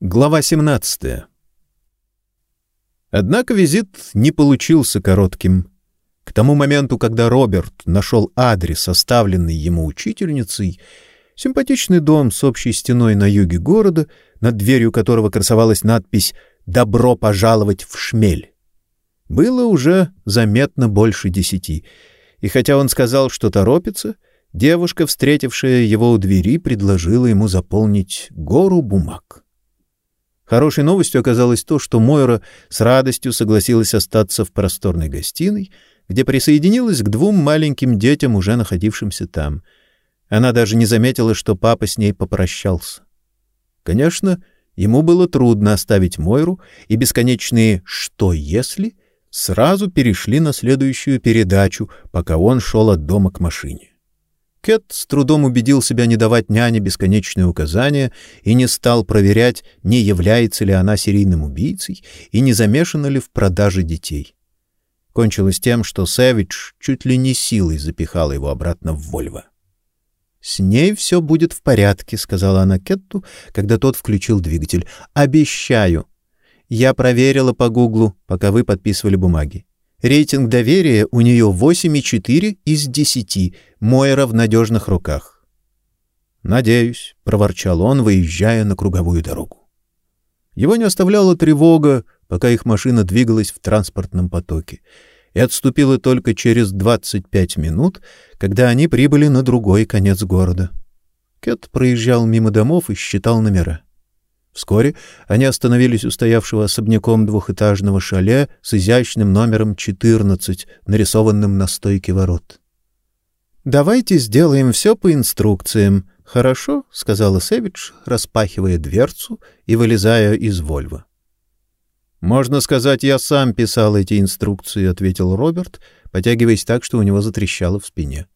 Глава 17. Однако визит не получился коротким. К тому моменту, когда Роберт нашел адрес, оставленный ему учительницей, симпатичный дом с общей стеной на юге города, над дверью которого красовалась надпись «Добро пожаловать в Шмель», было уже заметно больше десяти. И хотя он сказал, что торопится, девушка, встретившая его у двери, предложила ему заполнить гору бумаг. Хорошей новостью оказалось то, что Мойра с радостью согласилась остаться в просторной гостиной, где присоединилась к двум маленьким детям, уже находившимся там. Она даже не заметила, что папа с ней попрощался. Конечно, ему было трудно оставить Мойру, и бесконечные «что если» сразу перешли на следующую передачу, пока он шел от дома к машине. Кэт с трудом убедил себя не давать няне бесконечные указания и не стал проверять, не является ли она серийным убийцей и не замешана ли в продаже детей. Кончилось тем, что Сэвидж чуть ли не силой запихал его обратно в Вольво. «С ней все будет в порядке», — сказала она Кетту, когда тот включил двигатель. «Обещаю. Я проверила по Гуглу, пока вы подписывали бумаги. Рейтинг доверия у нее 8,4 из 10. Мойра в надежных руках. «Надеюсь», — проворчал он, выезжая на круговую дорогу. Его не оставляла тревога, пока их машина двигалась в транспортном потоке, и отступила только через 25 минут, когда они прибыли на другой конец города. Кэт проезжал мимо домов и считал номера. Вскоре они остановились у стоявшего особняком двухэтажного шале с изящным номером 14, нарисованным на стойке ворот. «Давайте сделаем все по инструкциям, хорошо?» — сказала Сэвидж, распахивая дверцу и вылезая из Вольва. «Можно сказать, я сам писал эти инструкции», — ответил Роберт, потягиваясь так, что у него затрещало в спине.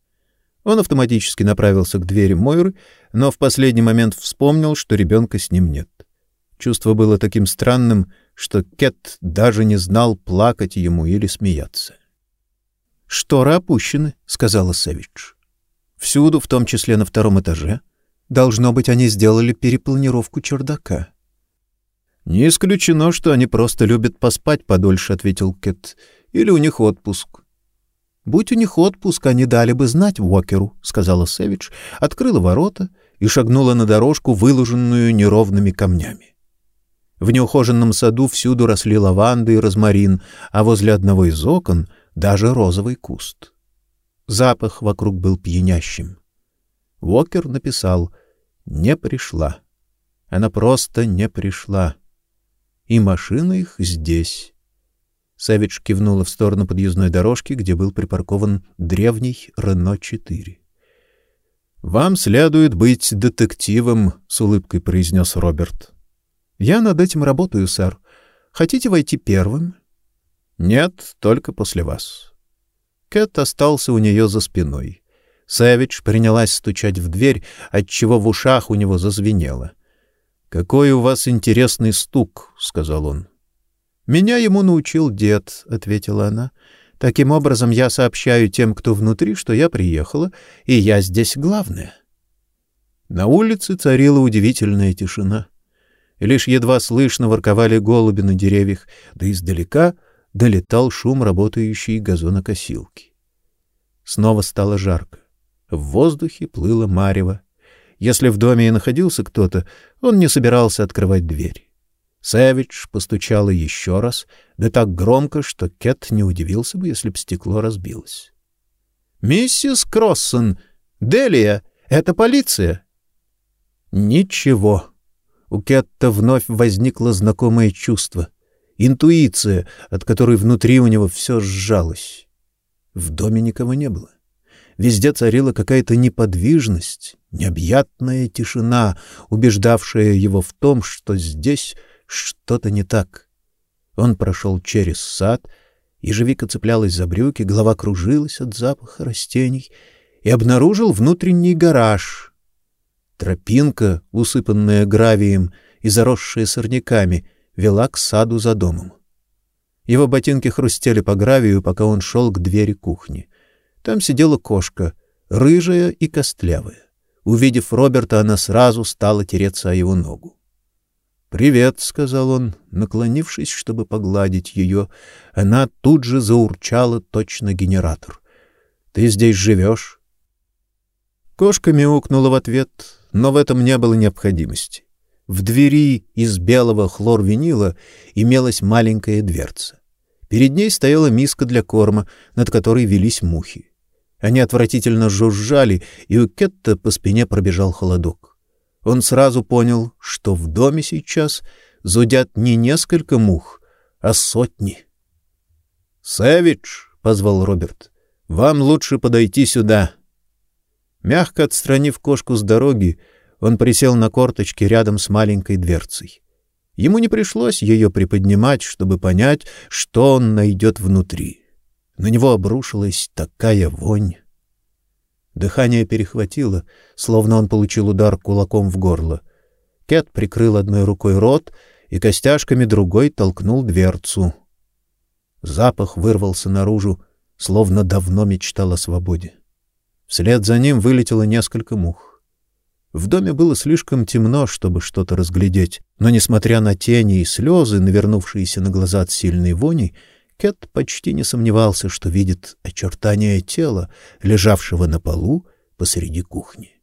Он автоматически направился к двери Мойры, но в последний момент вспомнил, что ребенка с ним нет. Чувство было таким странным, что Кет даже не знал, плакать ему или смеяться. «Шторы опущены», — сказала Сэвидж. «Всюду, в том числе на втором этаже. Должно быть, они сделали перепланировку чердака». «Не исключено, что они просто любят поспать подольше», — ответил Кет. «Или у них отпуск». «Будь у них отпуск, они дали бы знать Уокеру», — сказала Сэвидж, открыла ворота и шагнула на дорожку, выложенную неровными камнями. В неухоженном саду всюду росли лаванды и розмарин, а возле одного из окон даже розовый куст. Запах вокруг был пьянящим. Уокер написал «Не пришла». Она просто не пришла. И машина их здесь. Савич кивнула в сторону подъездной дорожки, где был припаркован древний Рено-4. «Вам следует быть детективом», — с улыбкой произнес Роберт. Я над этим работаю, сэр. Хотите войти первым? Нет, только после вас. Кэт остался у нее за спиной. Сэвидж принялась стучать в дверь, отчего в ушах у него зазвенело. Какой у вас интересный стук, сказал он. Меня ему научил дед, ответила она. Таким образом я сообщаю тем, кто внутри, что я приехала, и я здесь главная. На улице царила удивительная тишина лишь едва слышно ворковали голуби на деревьях, да издалека долетал шум работающей газонокосилки. Снова стало жарко. В воздухе плыло марево. Если в доме и находился кто-то, он не собирался открывать дверь. Сэвидж постучала еще раз, да так громко, что Кэт не удивился бы, если б стекло разбилось. «Миссис Кроссон! Делия! Это полиция!» «Ничего!» У Кетта вновь возникло знакомое чувство, интуиция, от которой внутри у него все сжалось. В доме никого не было. Везде царила какая-то неподвижность, необъятная тишина, убеждавшая его в том, что здесь что-то не так. Он прошел через сад, ежевика цеплялась за брюки, голова кружилась от запаха растений и обнаружил внутренний гараж, Тропинка, усыпанная гравием и заросшая сорняками, вела к саду за домом. Его ботинки хрустели по гравию, пока он шел к двери кухни. Там сидела кошка, рыжая и костлявая. Увидев Роберта, она сразу стала тереться о его ногу. «Привет», — сказал он, наклонившись, чтобы погладить ее. Она тут же заурчала точно генератор. «Ты здесь живешь?» Кошка мяукнула в ответ, но в этом не было необходимости. В двери из белого хлорвинила имелась маленькая дверца. Перед ней стояла миска для корма, над которой велись мухи. Они отвратительно жужжали, и у Кетта по спине пробежал холодок. Он сразу понял, что в доме сейчас зудят не несколько мух, а сотни. «Сэвидж!» — позвал Роберт. «Вам лучше подойти сюда». Мягко отстранив кошку с дороги, он присел на корточки рядом с маленькой дверцей. Ему не пришлось ее приподнимать, чтобы понять, что он найдет внутри. На него обрушилась такая вонь. Дыхание перехватило, словно он получил удар кулаком в горло. Кет прикрыл одной рукой рот и костяшками другой толкнул дверцу. Запах вырвался наружу, словно давно мечтал о свободе. Вслед за ним вылетело несколько мух. В доме было слишком темно, чтобы что-то разглядеть, но, несмотря на тени и слезы, навернувшиеся на глаза от сильной вони, Кет почти не сомневался, что видит очертания тела, лежавшего на полу посреди кухни.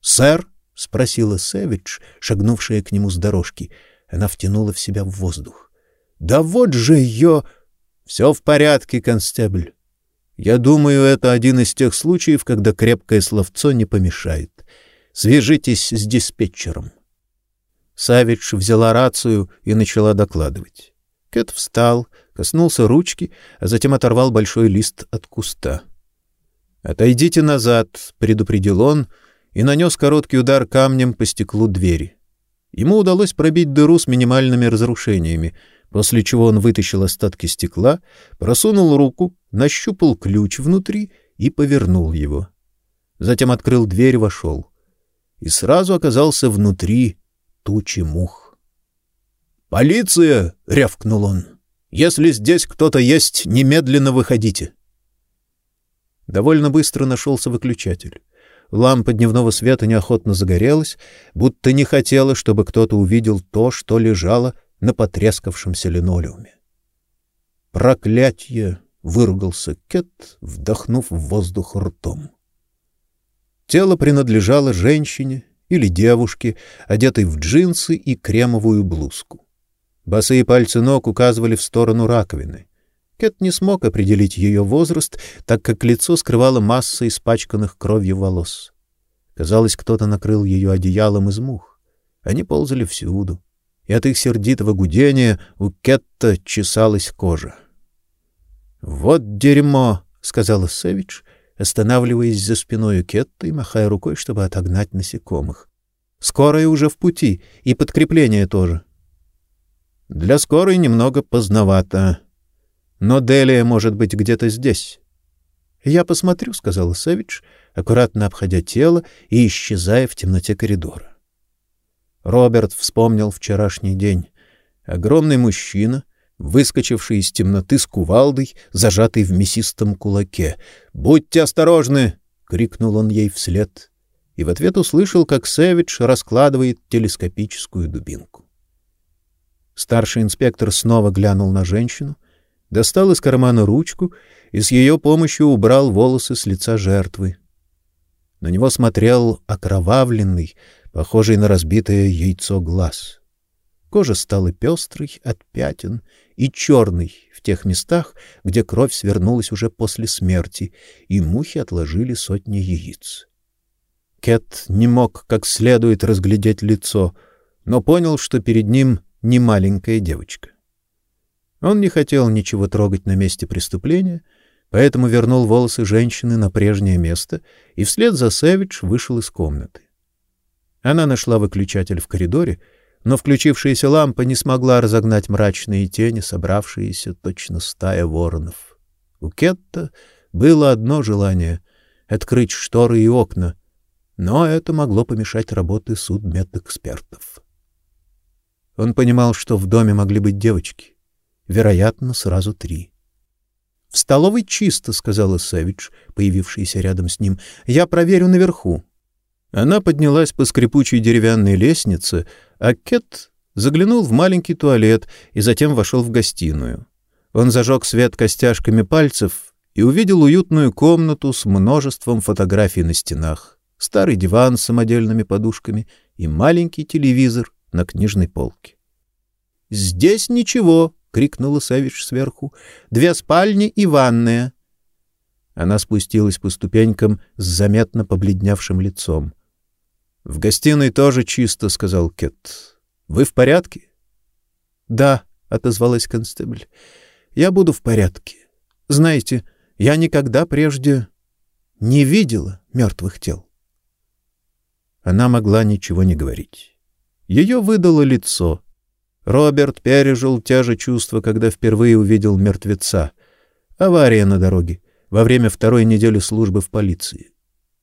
"Сэр?" спросила Сэвидж, шагнувшая к нему с дорожки. Она втянула в себя воздух. "Да вот же ее Все в порядке, констебль. Я думаю, это один из тех случаев, когда крепкое словцо не помешает. Свяжитесь с диспетчером". Савич взяла рацию и начала докладывать. Кэт встал, коснулся ручки, а затем оторвал большой лист от куста. «Отойдите назад», — предупредил он и нанес короткий удар камнем по стеклу двери. Ему удалось пробить дыру с минимальными разрушениями, после чего он вытащил остатки стекла, просунул руку, нащупал ключ внутри и повернул его. Затем открыл дверь и вошел. И сразу оказался внутри тучи мух. «Полиция!» — рявкнул он. «Если здесь кто-то есть, немедленно выходите!» Довольно быстро нашелся выключатель. Лампа дневного света неохотно загорелась, будто не хотела, чтобы кто-то увидел то, что лежало на потрескавшемся линолеуме. «Проклятье!» — выругался Кет, вдохнув воздух ртом. Тело принадлежало женщине или девушке, одетой в джинсы и кремовую блузку. Босые пальцы ног указывали в сторону раковины. Кэт не смог определить ее возраст, так как лицо скрывало масса испачканных кровью волос. Казалось, кто-то накрыл ее одеялом из мух. Они ползали всюду, и от их сердитого гудения у Кетта чесалась кожа. «Вот дерьмо!» — сказала Сэвидж, останавливаясь за спиной Кетта и махая рукой, чтобы отогнать насекомых. «Скорая уже в пути, и подкрепление тоже. Для скорой немного поздновато. Но Делия может быть где-то здесь. Я посмотрю, сказала Савич, аккуратно обходя тело и исчезая в темноте коридора. Роберт вспомнил вчерашний день. Огромный мужчина, выскочивший из темноты с кувалдой, зажатый в мясистом кулаке. "Будьте осторожны!" крикнул он ей вслед. И в ответ услышал, как Сэвидж раскладывает телескопическую дубинку. Старший инспектор снова глянул на женщину, достал из кармана ручку и с ее помощью убрал волосы с лица жертвы. На него смотрел окровавленный, похожий на разбитое яйцо глаз. Кожа стала пестрой от пятен и черной в тех местах, где кровь свернулась уже после смерти, и мухи отложили сотни яиц. Кет не мог как следует разглядеть лицо, но понял, что перед ним не маленькая девочка. Он не хотел ничего трогать на месте преступления, поэтому вернул волосы женщины на прежнее место и вслед за Сэвидж вышел из комнаты. Она нашла выключатель в коридоре, но включившаяся лампа не смогла разогнать мрачные тени, собравшиеся точно стая воронов. У Кетта было одно желание — открыть шторы и окна, но это могло помешать работе судмедэкспертов. Он понимал, что в доме могли быть девочки, вероятно, сразу три. В столовой чисто, сказала Сэвидж, появившаяся рядом с ним. Я проверю наверху. Она поднялась по скрипучей деревянной лестнице, а Кет заглянул в маленький туалет и затем вошел в гостиную. Он зажег свет костяшками пальцев и увидел уютную комнату с множеством фотографий на стенах, старый диван с самодельными подушками и маленький телевизор на книжной полке. «Здесь ничего!» — крикнула Савич сверху. «Две спальни и ванная!» Она спустилась по ступенькам с заметно побледневшим лицом. «В гостиной тоже чисто», — сказал Кет. «Вы в порядке?» «Да», — отозвалась констебль. «Я буду в порядке. Знаете, я никогда прежде не видела мертвых тел». Она могла ничего не говорить. Ее выдало лицо. Роберт пережил те же чувства, когда впервые увидел мертвеца. Авария на дороге во время второй недели службы в полиции.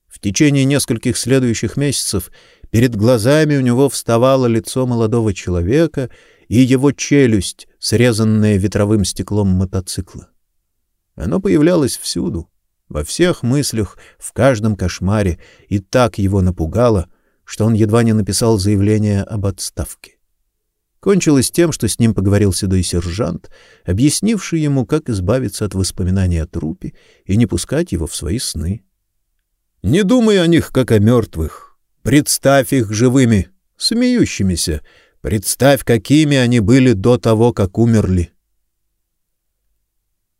В течение нескольких следующих месяцев перед глазами у него вставало лицо молодого человека и его челюсть, срезанная ветровым стеклом мотоцикла. Оно появлялось всюду, во всех мыслях, в каждом кошмаре, и так его напугало, что он едва не написал заявление об отставке. Кончилось тем, что с ним поговорил седой сержант, объяснивший ему, как избавиться от воспоминаний о трупе и не пускать его в свои сны. Не думай о них, как о мертвых. Представь их живыми, смеющимися. Представь, какими они были до того, как умерли.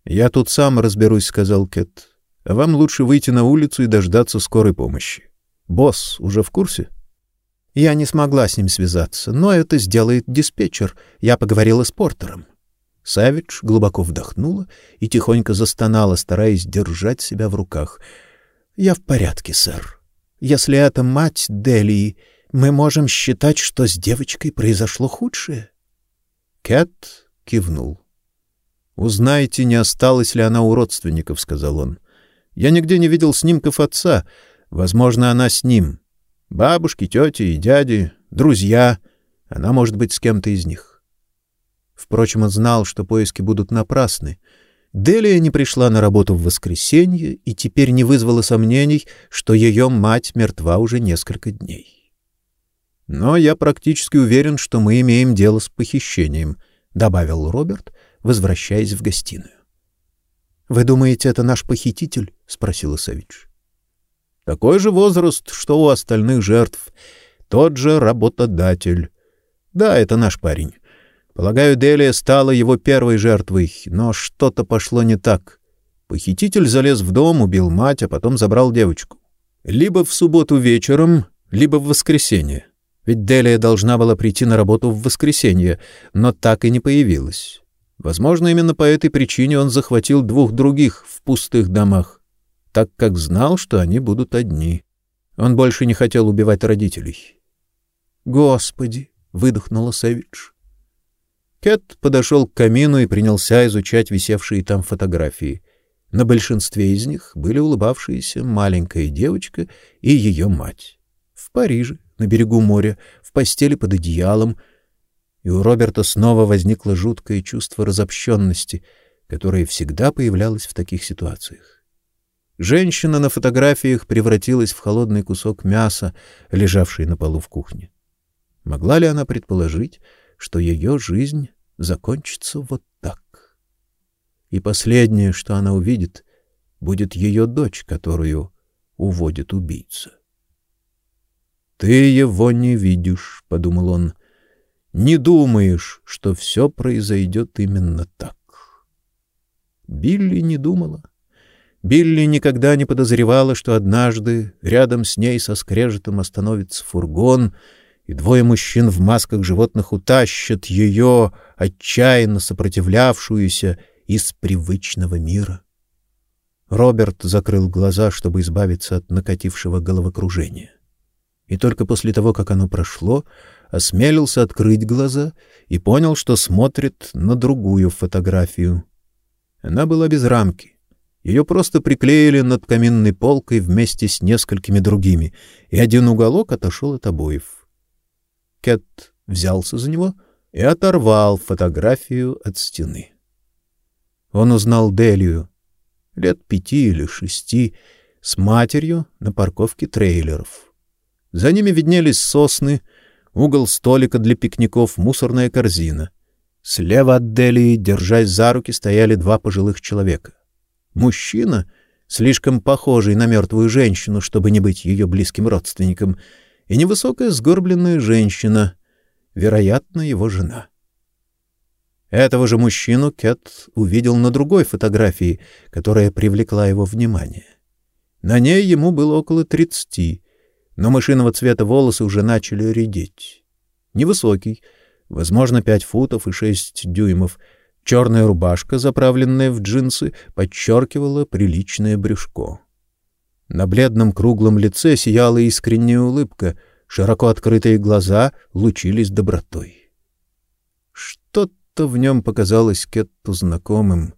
«Я тут сам разберусь», — сказал Кэт. «А вам лучше выйти на улицу и дождаться скорой помощи. Босс уже в курсе?» Я не смогла с ним связаться, но это сделает диспетчер. Я поговорила с Портером. Савич глубоко вдохнула и тихонько застонала, стараясь держать себя в руках. Я в порядке, сэр. Если это мать Делии, мы можем считать, что с девочкой произошло худшее. Кэт кивнул. Узнайте, не осталась ли она у родственников, сказал он. Я нигде не видел снимков отца. Возможно, она с ним. Бабушки, тети и дяди, друзья. Она может быть с кем-то из них. Впрочем, он знал, что поиски будут напрасны. Делия не пришла на работу в воскресенье и теперь не вызвала сомнений, что ее мать мертва уже несколько дней. Но я практически уверен, что мы имеем дело с похищением, добавил Роберт, возвращаясь в гостиную. Вы думаете, это наш похититель? спросила Савич. Такой же возраст, что у остальных жертв. Тот же работодатель. Да, это наш парень. Полагаю, Делия стала его первой жертвой, но что-то пошло не так. Похититель залез в дом, убил мать, а потом забрал девочку. Либо в субботу вечером, либо в воскресенье. Ведь Делия должна была прийти на работу в воскресенье, но так и не появилась. Возможно, именно по этой причине он захватил двух других в пустых домах так как знал, что они будут одни. Он больше не хотел убивать родителей. «Господи!» — выдохнула Сэвидж. Кэт подошел к камину и принялся изучать висевшие там фотографии. На большинстве из них были улыбавшиеся маленькая девочка и ее мать. В Париже, на берегу моря, в постели под одеялом. И у Роберта снова возникло жуткое чувство разобщенности, которое всегда появлялось в таких ситуациях. Женщина на фотографиях превратилась в холодный кусок мяса, лежавший на полу в кухне. Могла ли она предположить, что ее жизнь закончится вот так? И последнее, что она увидит, будет ее дочь, которую уводит убийца. Ты его не видишь, подумал он. Не думаешь, что все произойдет именно так. Билли не думала. Билли никогда не подозревала, что однажды рядом с ней со скрежетом остановится фургон, и двое мужчин в масках животных утащат ее, отчаянно сопротивлявшуюся, из привычного мира. Роберт закрыл глаза, чтобы избавиться от накатившего головокружения. И только после того, как оно прошло, осмелился открыть глаза и понял, что смотрит на другую фотографию. Она была без рамки. Ее просто приклеили над каминной полкой вместе с несколькими другими, и один уголок отошел от обоев. Кэт взялся за него и оторвал фотографию от стены. Он узнал Делию, лет пяти или шести, с матерью на парковке трейлеров. За ними виднелись сосны, угол столика для пикников, мусорная корзина. Слева от Делии, держась за руки, стояли два пожилых человека. Мужчина, слишком похожий на мертвую женщину, чтобы не быть ее близким родственником, и невысокая сгорбленная женщина, вероятно, его жена. Этого же мужчину Кэт увидел на другой фотографии, которая привлекла его внимание. На ней ему было около тридцати, но мышиного цвета волосы уже начали редеть. Невысокий, возможно, пять футов и шесть дюймов, черная рубашка, заправленная в джинсы, подчеркивала приличное брюшко. На бледном круглом лице сияла искренняя улыбка, широко открытые глаза лучились добротой. Что-то в нем показалось Кетту знакомым,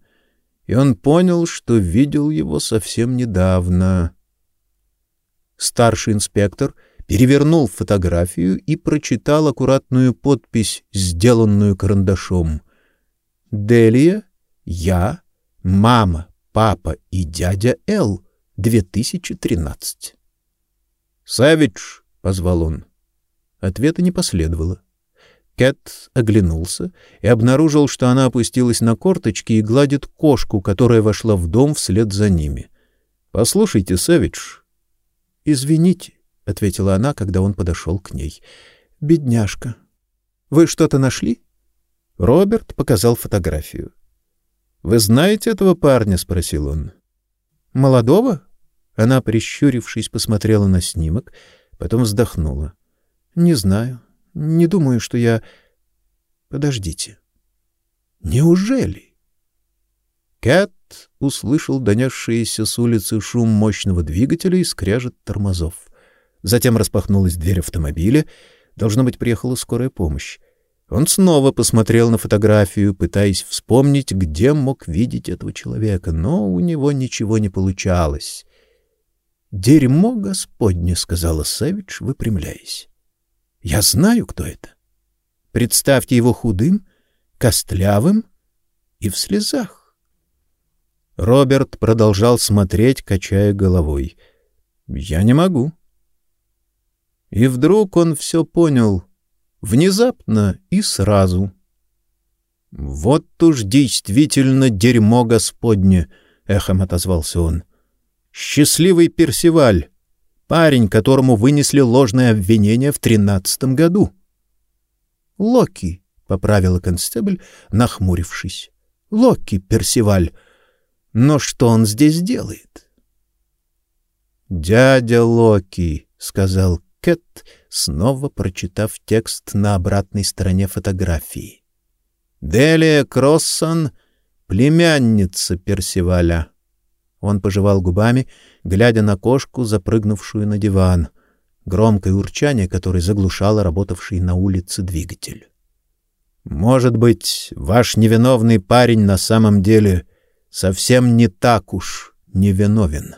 и он понял, что видел его совсем недавно. Старший инспектор перевернул фотографию и прочитал аккуратную подпись, сделанную карандашом. Делия, я, мама, папа и дядя Л. 2013. Савич, позвал он. Ответа не последовало. Кэт оглянулся и обнаружил, что она опустилась на корточки и гладит кошку, которая вошла в дом вслед за ними. Послушайте, Савич, Извините, ответила она, когда он подошел к ней. Бедняжка. Вы что-то нашли? Роберт показал фотографию. Вы знаете этого парня, спросил он. Молодого? Она, прищурившись, посмотрела на снимок, потом вздохнула. Не знаю. Не думаю, что я Подождите. Неужели? Кэт услышал донесшийся с улицы шум мощного двигателя и скрежет тормозов. Затем распахнулась дверь автомобиля. Должно быть, приехала скорая помощь. Он снова посмотрел на фотографию, пытаясь вспомнить, где мог видеть этого человека, но у него ничего не получалось. «Дерьмо Господне», — сказала Савич, выпрямляясь. «Я знаю, кто это. Представьте его худым, костлявым и в слезах. Роберт продолжал смотреть, качая головой. Я не могу. И вдруг он все понял, внезапно и сразу. Вот уж действительно дерьмо Господне, эхом отозвался он. Счастливый Персиваль, парень, которому вынесли ложное обвинение в тринадцатом году. Локи, поправила констебль, нахмурившись. Локи Персиваль но что он здесь делает? Дядя Локи, сказал Кэт, снова прочитав текст на обратной стороне фотографии. Делия Кроссон, племянница Персиваля. Он пожевал губами, глядя на кошку, запрыгнувшую на диван, громкое урчание, которое заглушало работавший на улице двигатель. Может быть, ваш невиновный парень на самом деле совсем не так уж невиновен.